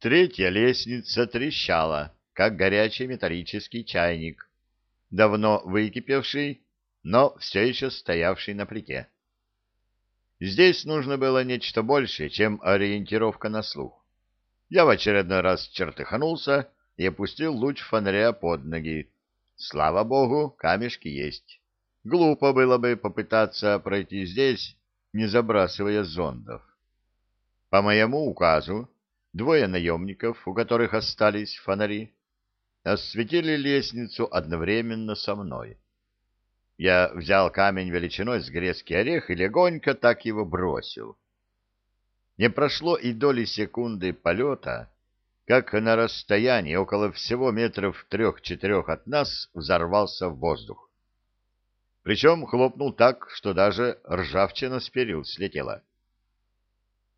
Третья лестница трещала, как горячий металлический чайник, давно выкипевший, но все еще стоявший на плите. Здесь нужно было нечто большее, чем ориентировка на слух. Я в очередной раз чертыханулся и опустил луч фонаря под ноги. Слава богу, камешки есть. Глупо было бы попытаться пройти здесь, не забрасывая зондов. По моему указу, двое наемников, у которых остались фонари, осветили лестницу одновременно со мной. Я взял камень величиной с грецкий орех и легонько так его бросил. Не прошло и доли секунды полета, как на расстоянии около всего метров трех-четырех от нас взорвался в воздух. Причем хлопнул так, что даже ржавчина с перил слетела.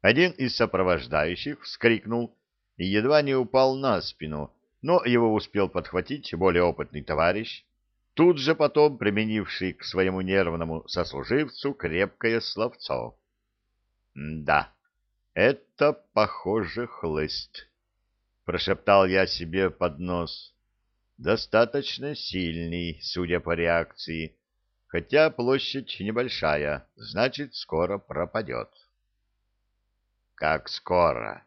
Один из сопровождающих вскрикнул и едва не упал на спину, но его успел подхватить более опытный товарищ, тут же потом применивший к своему нервному сослуживцу крепкое словцо. «Да, это, похоже, хлыст», — прошептал я себе под нос. «Достаточно сильный, судя по реакции, хотя площадь небольшая, значит, скоро пропадет». «Как скоро?»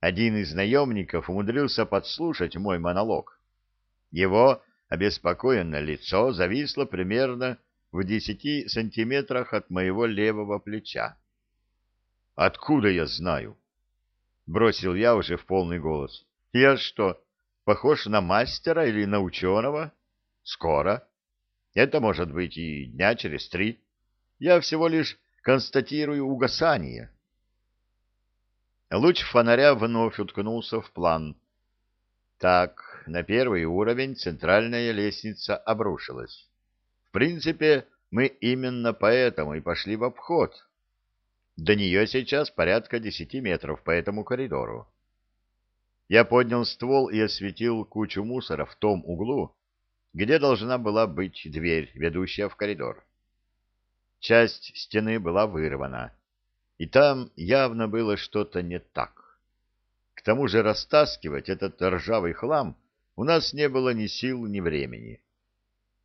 Один из наемников умудрился подслушать мой монолог. Его обеспокоенное лицо зависло примерно в десяти сантиметрах от моего левого плеча. «Откуда я знаю?» — бросил я уже в полный голос. «Я что, похож на мастера или на ученого? Скоро. Это может быть и дня через три. Я всего лишь констатирую угасание». Луч фонаря вновь уткнулся в план. Так, на первый уровень центральная лестница обрушилась. В принципе, мы именно поэтому и пошли в обход. До нее сейчас порядка десяти метров по этому коридору. Я поднял ствол и осветил кучу мусора в том углу, где должна была быть дверь, ведущая в коридор. Часть стены была вырвана и там явно было что-то не так. К тому же растаскивать этот ржавый хлам у нас не было ни сил, ни времени.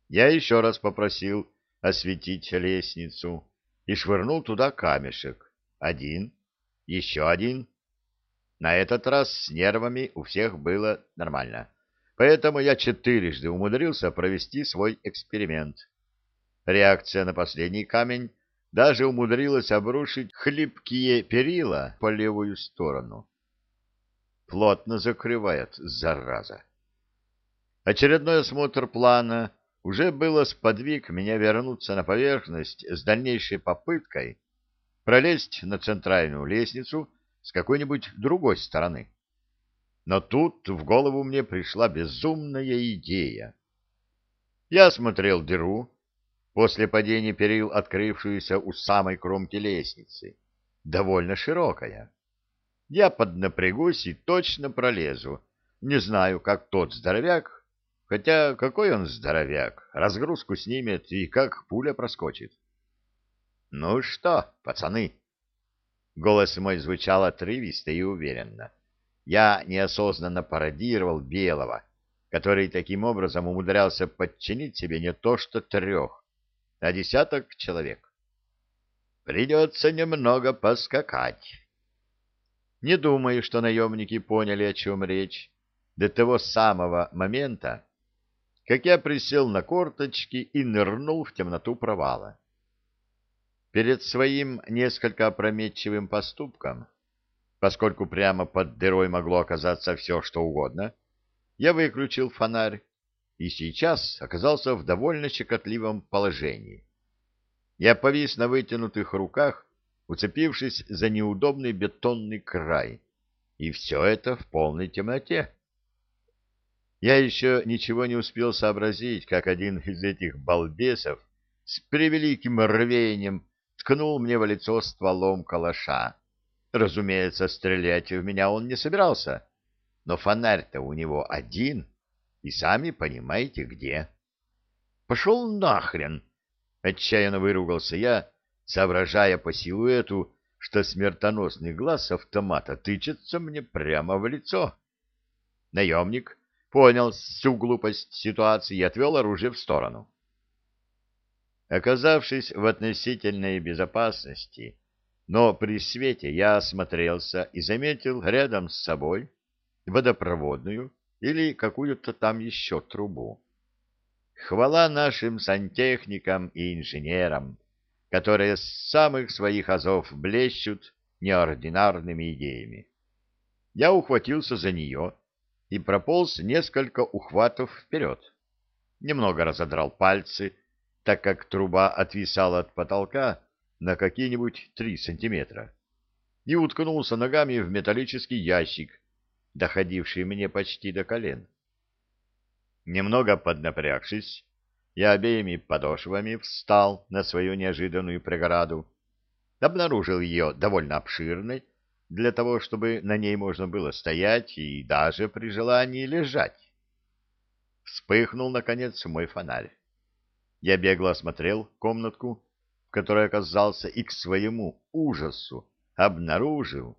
Я еще раз попросил осветить лестницу и швырнул туда камешек. Один, еще один. На этот раз с нервами у всех было нормально, поэтому я четырежды умудрился провести свой эксперимент. Реакция на последний камень даже умудрилась обрушить хлипкие перила по левую сторону. Плотно закрывает, зараза. Очередной осмотр плана уже было сподвиг меня вернуться на поверхность с дальнейшей попыткой пролезть на центральную лестницу с какой-нибудь другой стороны. Но тут в голову мне пришла безумная идея. Я осмотрел дыру, после падения перил открывшуюся у самой кромки лестницы, довольно широкая. Я поднапрягусь и точно пролезу. Не знаю, как тот здоровяк, хотя какой он здоровяк, разгрузку снимет и как пуля проскочит. «Ну что, пацаны?» Голос мой звучал отрывисто и уверенно. Я неосознанно пародировал Белого, который таким образом умудрялся подчинить себе не то что трех, а десяток человек. Придется немного поскакать. Не думаю, что наемники поняли, о чем речь, до того самого момента, как я присел на корточки и нырнул в темноту провала. Перед своим несколько опрометчивым поступком, поскольку прямо под дырой могло оказаться все, что угодно, я выключил фонарь и сейчас оказался в довольно щекотливом положении. Я повис на вытянутых руках, уцепившись за неудобный бетонный край, и все это в полной темноте. Я еще ничего не успел сообразить, как один из этих балбесов с превеликим рвением ткнул мне в лицо стволом калаша. Разумеется, стрелять в меня он не собирался, но фонарь-то у него один — и сами понимаете где. Пошел нахрен! Отчаянно выругался я, соображая по силуэту, что смертоносный глаз автомата тычется мне прямо в лицо. Наемник понял всю глупость ситуации и отвел оружие в сторону. Оказавшись в относительной безопасности, но при свете я осмотрелся и заметил рядом с собой водопроводную или какую-то там еще трубу. Хвала нашим сантехникам и инженерам, которые с самых своих азов блещут неординарными идеями. Я ухватился за нее и прополз несколько ухватов вперед. Немного разодрал пальцы, так как труба отвисала от потолка на какие-нибудь три сантиметра, и уткнулся ногами в металлический ящик, доходивший мне почти до колен. Немного поднапрягшись, я обеими подошвами встал на свою неожиданную преграду, обнаружил ее довольно обширной, для того, чтобы на ней можно было стоять и даже при желании лежать. Вспыхнул, наконец, мой фонарь. Я бегло осмотрел комнатку, в которой оказался, и к своему ужасу обнаружил,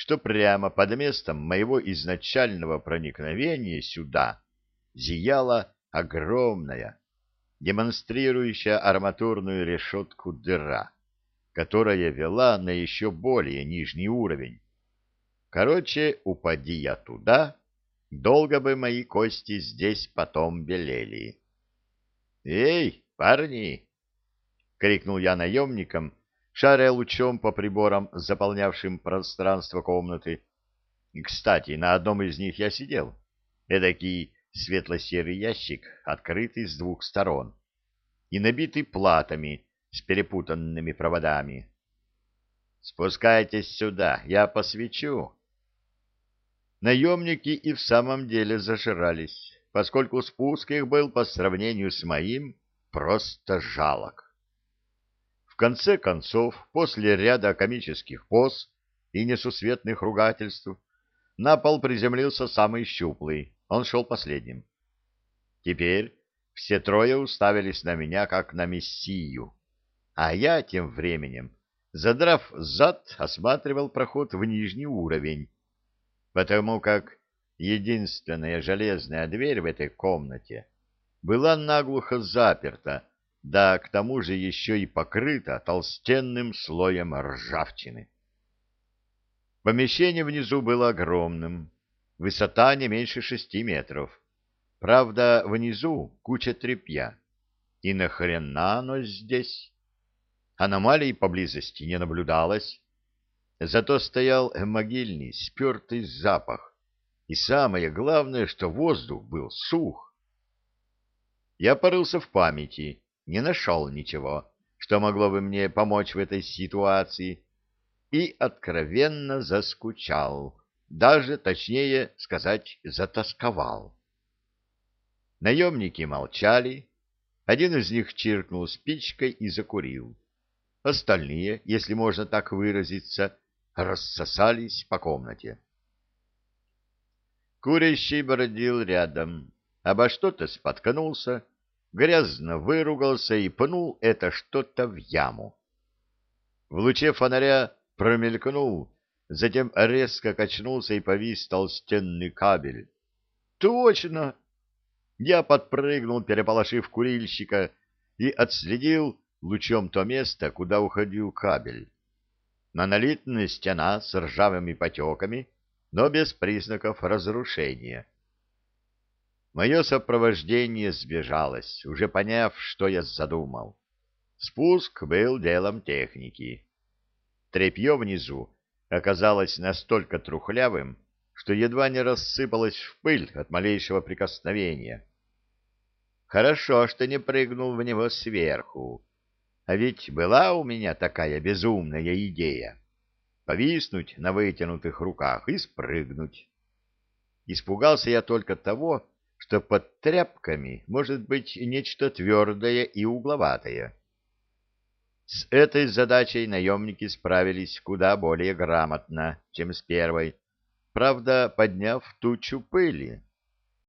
что прямо под местом моего изначального проникновения сюда зияла огромная, демонстрирующая арматурную решетку дыра которая вела на еще более нижний уровень. Короче, упади я туда, долго бы мои кости здесь потом белели. «Эй, парни!» — крикнул я наемникам, шаря лучом по приборам, заполнявшим пространство комнаты. И, кстати, на одном из них я сидел. Эдакий светло-серый ящик, открытый с двух сторон и набитый платами, с перепутанными проводами. «Спускайтесь сюда, я посвечу». Наемники и в самом деле зажирались, поскольку спуск их был по сравнению с моим просто жалок. Конце концов, после ряда комических поз и несусветных ругательств, на пол приземлился самый щуплый, он шел последним. Теперь все трое уставились на меня, как на мессию. А я тем временем, задрав зад, осматривал проход в нижний уровень, потому как единственная железная дверь в этой комнате была наглухо заперта, да к тому же еще и покрыта толстенным слоем ржавчины. Помещение внизу было огромным, высота не меньше шести метров. Правда, внизу куча тряпья. И нахрена оно здесь? Аномалий поблизости не наблюдалось, зато стоял могильный, спертый запах, и самое главное, что воздух был сух. Я порылся в памяти, не нашел ничего, что могло бы мне помочь в этой ситуации, и откровенно заскучал, даже, точнее сказать, затасковал. Наемники молчали, один из них чиркнул спичкой и закурил. Остальные, если можно так выразиться, рассосались по комнате. Курящий бродил рядом, обо что-то споткнулся, грязно выругался и пнул это что-то в яму. В луче фонаря промелькнул, затем резко качнулся и повис толстенный кабель. «Точно!» Я подпрыгнул, переполошив курильщика, и отследил лучом то место, куда уходил кабель. Монолитная стена с ржавыми потеками, но без признаков разрушения. Мое сопровождение сбежалось, уже поняв, что я задумал. Спуск был делом техники. Трепье внизу оказалось настолько трухлявым, что едва не рассыпалось в пыль от малейшего прикосновения. Хорошо, что не прыгнул в него сверху. А ведь была у меня такая безумная идея — повиснуть на вытянутых руках и спрыгнуть. Испугался я только того, что под тряпками может быть нечто твердое и угловатое. С этой задачей наемники справились куда более грамотно, чем с первой, правда, подняв тучу пыли.